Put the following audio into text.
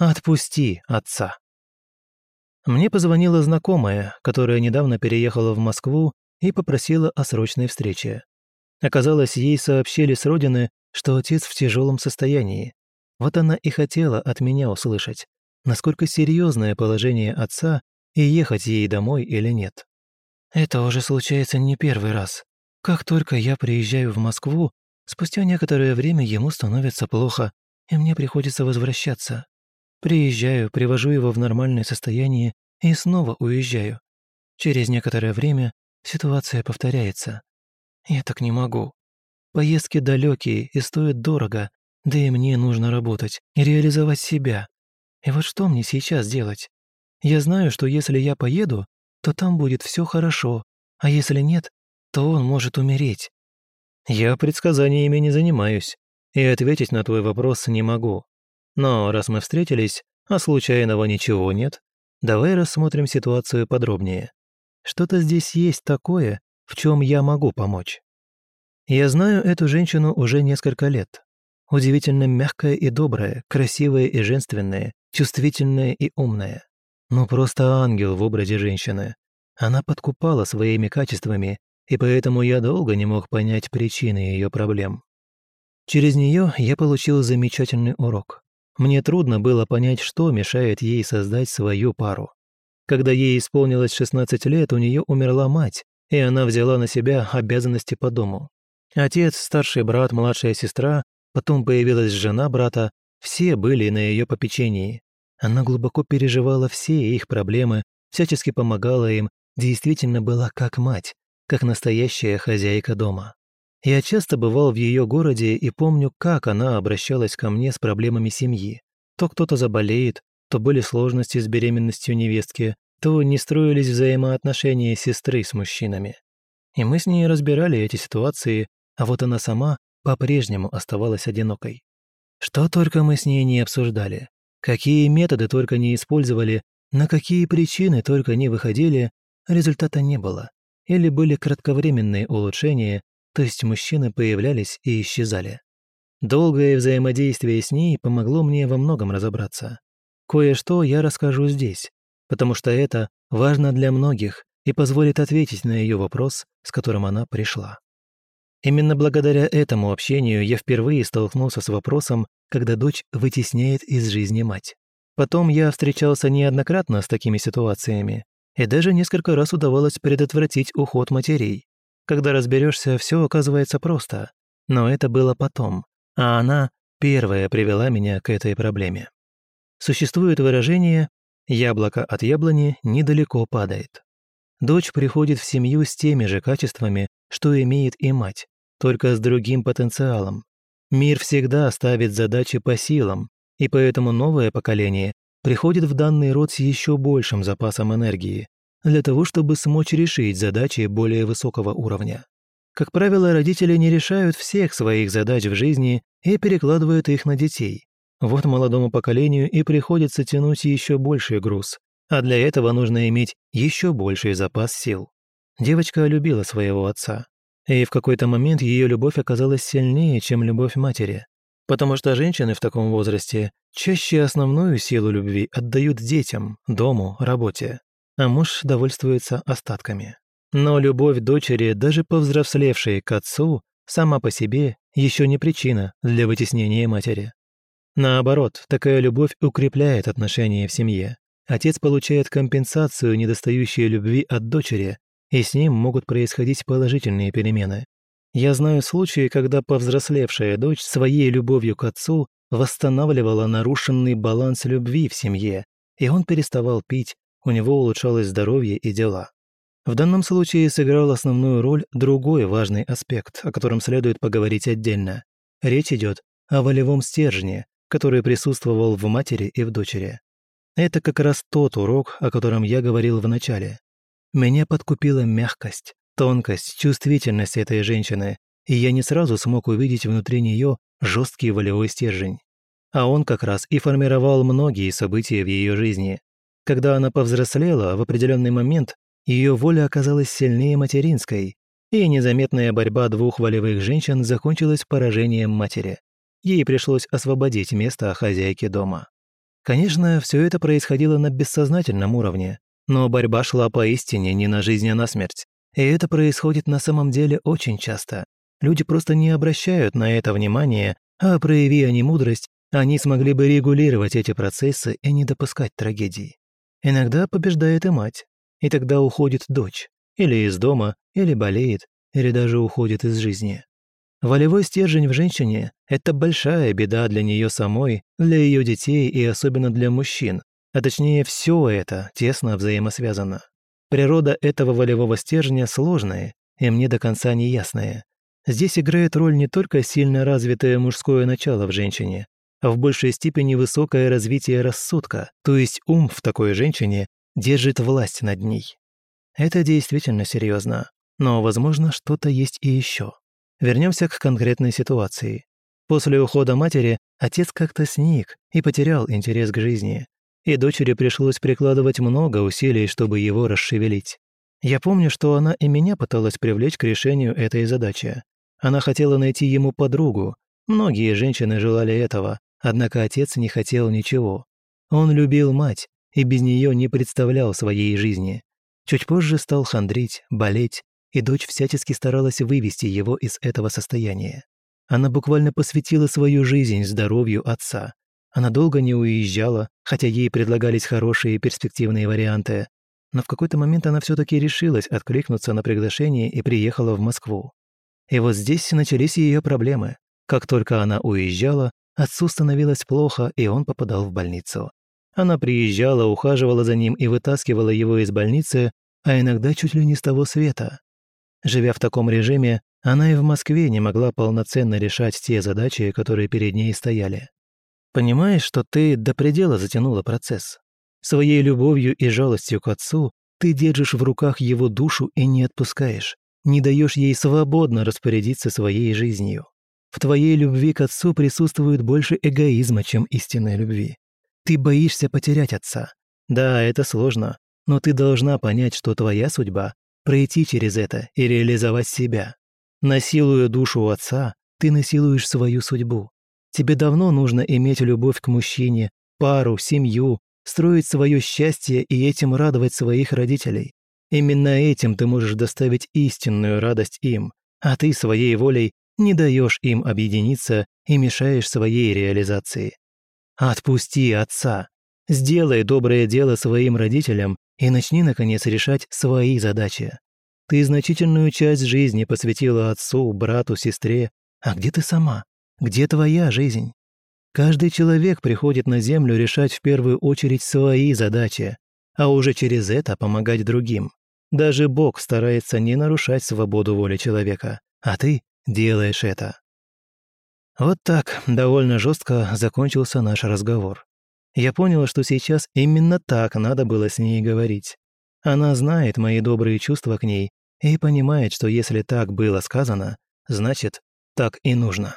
Отпусти отца. Мне позвонила знакомая, которая недавно переехала в Москву и попросила о срочной встрече. Оказалось, ей сообщили с родины, что отец в тяжелом состоянии. Вот она и хотела от меня услышать, насколько серьезное положение отца и ехать ей домой или нет. Это уже случается не первый раз. Как только я приезжаю в Москву, спустя некоторое время ему становится плохо, и мне приходится возвращаться. Приезжаю, привожу его в нормальное состояние и снова уезжаю. Через некоторое время ситуация повторяется. Я так не могу. Поездки далекие и стоят дорого, да и мне нужно работать и реализовать себя. И вот что мне сейчас делать? Я знаю, что если я поеду, то там будет все хорошо, а если нет, то он может умереть. Я предсказаниями не занимаюсь, и ответить на твой вопрос не могу. Но раз мы встретились, а случайного ничего нет, давай рассмотрим ситуацию подробнее. Что-то здесь есть такое, в чем я могу помочь. Я знаю эту женщину уже несколько лет. Удивительно мягкая и добрая, красивая и женственная, чувствительная и умная. Ну просто ангел в образе женщины. Она подкупала своими качествами, и поэтому я долго не мог понять причины ее проблем. Через нее я получил замечательный урок. Мне трудно было понять, что мешает ей создать свою пару. Когда ей исполнилось 16 лет, у нее умерла мать, и она взяла на себя обязанности по дому. Отец, старший брат, младшая сестра, потом появилась жена брата, все были на ее попечении. Она глубоко переживала все их проблемы, всячески помогала им, действительно была как мать, как настоящая хозяйка дома. Я часто бывал в ее городе и помню, как она обращалась ко мне с проблемами семьи. То кто-то заболеет, то были сложности с беременностью невестки, то не строились взаимоотношения сестры с мужчинами. И мы с ней разбирали эти ситуации, а вот она сама по-прежнему оставалась одинокой. Что только мы с ней не обсуждали, какие методы только не использовали, на какие причины только не выходили, результата не было. Или были кратковременные улучшения, то есть мужчины появлялись и исчезали. Долгое взаимодействие с ней помогло мне во многом разобраться. Кое-что я расскажу здесь, потому что это важно для многих и позволит ответить на ее вопрос, с которым она пришла. Именно благодаря этому общению я впервые столкнулся с вопросом, когда дочь вытесняет из жизни мать. Потом я встречался неоднократно с такими ситуациями, и даже несколько раз удавалось предотвратить уход матерей. Когда разберешься, все оказывается просто. Но это было потом, а она первая привела меня к этой проблеме. Существует выражение «яблоко от яблони недалеко падает». Дочь приходит в семью с теми же качествами, что имеет и мать, только с другим потенциалом. Мир всегда ставит задачи по силам, и поэтому новое поколение приходит в данный род с еще большим запасом энергии, для того, чтобы смочь решить задачи более высокого уровня. Как правило, родители не решают всех своих задач в жизни и перекладывают их на детей. Вот молодому поколению и приходится тянуть еще больший груз, а для этого нужно иметь еще больший запас сил. Девочка любила своего отца, и в какой-то момент ее любовь оказалась сильнее, чем любовь матери, потому что женщины в таком возрасте чаще основную силу любви отдают детям, дому, работе а муж довольствуется остатками. Но любовь дочери, даже повзрослевшей к отцу, сама по себе еще не причина для вытеснения матери. Наоборот, такая любовь укрепляет отношения в семье. Отец получает компенсацию недостающей любви от дочери, и с ним могут происходить положительные перемены. Я знаю случаи, когда повзрослевшая дочь своей любовью к отцу восстанавливала нарушенный баланс любви в семье, и он переставал пить, у него улучшалось здоровье и дела. В данном случае сыграл основную роль другой важный аспект, о котором следует поговорить отдельно. Речь идет о волевом стержне, который присутствовал в матери и в дочери. Это как раз тот урок, о котором я говорил в начале. Меня подкупила мягкость, тонкость, чувствительность этой женщины, и я не сразу смог увидеть внутри нее жесткий волевой стержень. А он как раз и формировал многие события в ее жизни, когда она повзрослела, в определенный момент ее воля оказалась сильнее материнской, и незаметная борьба двух волевых женщин закончилась поражением матери. Ей пришлось освободить место хозяйки дома. Конечно, все это происходило на бессознательном уровне, но борьба шла поистине не на жизнь, а на смерть. И это происходит на самом деле очень часто. Люди просто не обращают на это внимания, а прояви они мудрость, они смогли бы регулировать эти процессы и не допускать трагедий. Иногда побеждает и мать, и тогда уходит дочь, или из дома, или болеет, или даже уходит из жизни. Волевой стержень в женщине – это большая беда для нее самой, для ее детей и особенно для мужчин, а точнее все это тесно взаимосвязано. Природа этого волевого стержня сложная и мне до конца не ясная. Здесь играет роль не только сильно развитое мужское начало в женщине, в большей степени высокое развитие рассудка, то есть ум в такой женщине держит власть над ней. Это действительно серьезно, но, возможно, что-то есть и еще. Вернемся к конкретной ситуации. После ухода матери отец как-то сник и потерял интерес к жизни, и дочери пришлось прикладывать много усилий, чтобы его расшевелить. Я помню, что она и меня пыталась привлечь к решению этой задачи. Она хотела найти ему подругу. Многие женщины желали этого, однако отец не хотел ничего. Он любил мать и без нее не представлял своей жизни. Чуть позже стал хандрить, болеть, и дочь всячески старалась вывести его из этого состояния. Она буквально посвятила свою жизнь здоровью отца. Она долго не уезжала, хотя ей предлагались хорошие перспективные варианты. Но в какой-то момент она все таки решилась откликнуться на приглашение и приехала в Москву. И вот здесь начались ее проблемы. Как только она уезжала, отцу становилось плохо, и он попадал в больницу. Она приезжала, ухаживала за ним и вытаскивала его из больницы, а иногда чуть ли не с того света. Живя в таком режиме, она и в Москве не могла полноценно решать те задачи, которые перед ней стояли. Понимаешь, что ты до предела затянула процесс. Своей любовью и жалостью к отцу ты держишь в руках его душу и не отпускаешь, не даешь ей свободно распорядиться своей жизнью. В твоей любви к отцу присутствует больше эгоизма, чем истинной любви. Ты боишься потерять отца. Да, это сложно, но ты должна понять, что твоя судьба пройти через это и реализовать себя. Насилуя душу отца, ты насилуешь свою судьбу. Тебе давно нужно иметь любовь к мужчине, пару, семью, строить свое счастье и этим радовать своих родителей. Именно этим ты можешь доставить истинную радость им, а ты своей волей не даешь им объединиться и мешаешь своей реализации. Отпусти отца. Сделай доброе дело своим родителям и начни, наконец, решать свои задачи. Ты значительную часть жизни посвятила отцу, брату, сестре. А где ты сама? Где твоя жизнь? Каждый человек приходит на Землю решать в первую очередь свои задачи, а уже через это помогать другим. Даже Бог старается не нарушать свободу воли человека, а ты делаешь это. Вот так довольно жестко закончился наш разговор. Я поняла, что сейчас именно так надо было с ней говорить. Она знает мои добрые чувства к ней и понимает, что если так было сказано, значит, так и нужно.